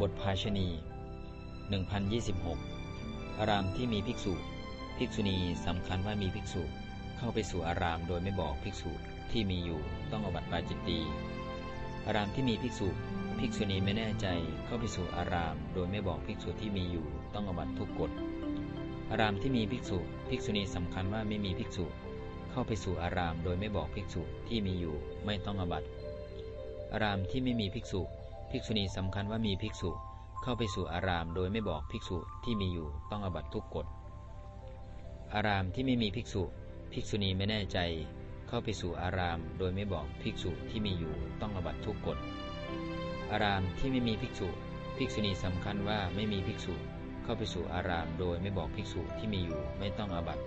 บทภาชณี 1026 อารามที่มีภิกษุ ภิกษุณีสำคัญว่ามีภิกษุ เข้าไปสู่อารามโดยไม่บอกภิกษุที่มีอยู่ต้องอบัติปาจิตตีอารามที่มีภิกษุ ภิกษุณีไม่แน่ใจเข้าไปสู่อาราม โดยไม่บอกภิกษุที่มีอยู่ต้องอบัติทุกกฎ อารามที่มีภิกษุ ภิกษุณีสำคัญว่าไม่มีภิกษุเข้าไปสู่อารามโดยไม่บอกภิกษุที่มีอยู่ไม่ต้องอบัติ อารามที่ไม่มีภิกษุ ภิกษุณีสำคัญว่ามีภิกษุเข้าไปสู่อารามโดยไม่บอกภิกษุที่มีอยู่ต้องอบัตทุกกฎ อารามที่ไม่มีภิกษุ ภิกษุณีไม่แน่ใจ เข้าไปสู่อารามโดยไม่บอกภิกษุที่มีอยู่ต้องอบัตทุกกฎ อารามที่ไม่มีภิกษุ ภิกษุณีสำคัญว่าไม่มีภิกษุ เข้าไปสู่อารามโดยไม่บอกภิกษุที่มีอยู่ไม่ต้องอบัต